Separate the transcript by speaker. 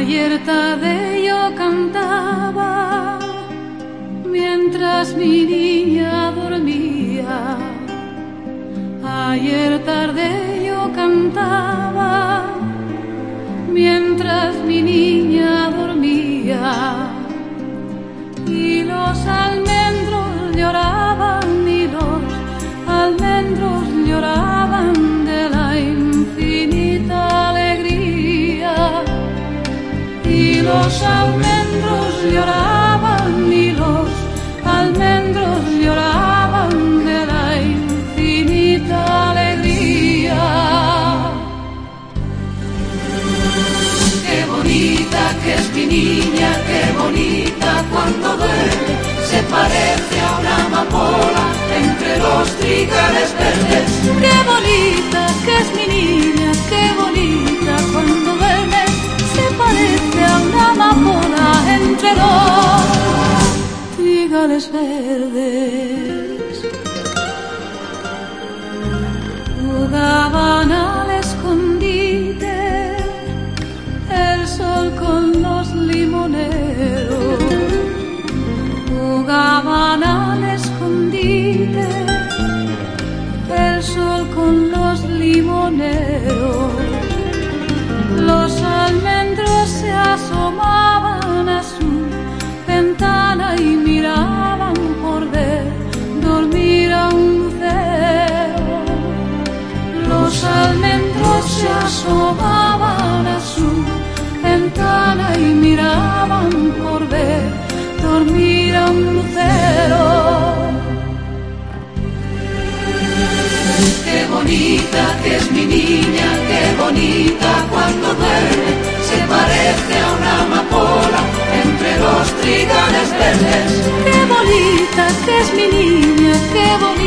Speaker 1: Ayer tarde yo cantaba mientras mi niña dormía. Ayer tarde yo cantaba mientras mi niña dormía. Y los almendros lloraban y los almendros lloraban
Speaker 2: que es mi niña, qué bonita cuando duerme. Se parece a una amapola entre los trigales verdes.
Speaker 1: Qué bonita que es mi niña, qué bonita cuando duerme. Se parece a una amapola entre los trigales verdes. Los almendros se asomaban a su ventana y miraban por ver dormir a un lucero. Los almendros se asomaban a su ventana y miraban
Speaker 2: bonita que es mi niña, qué bonita cuando duerme. Se parece a una amapola entre los trigales verdes.
Speaker 1: Qué bonita que es mi niña, qué bonita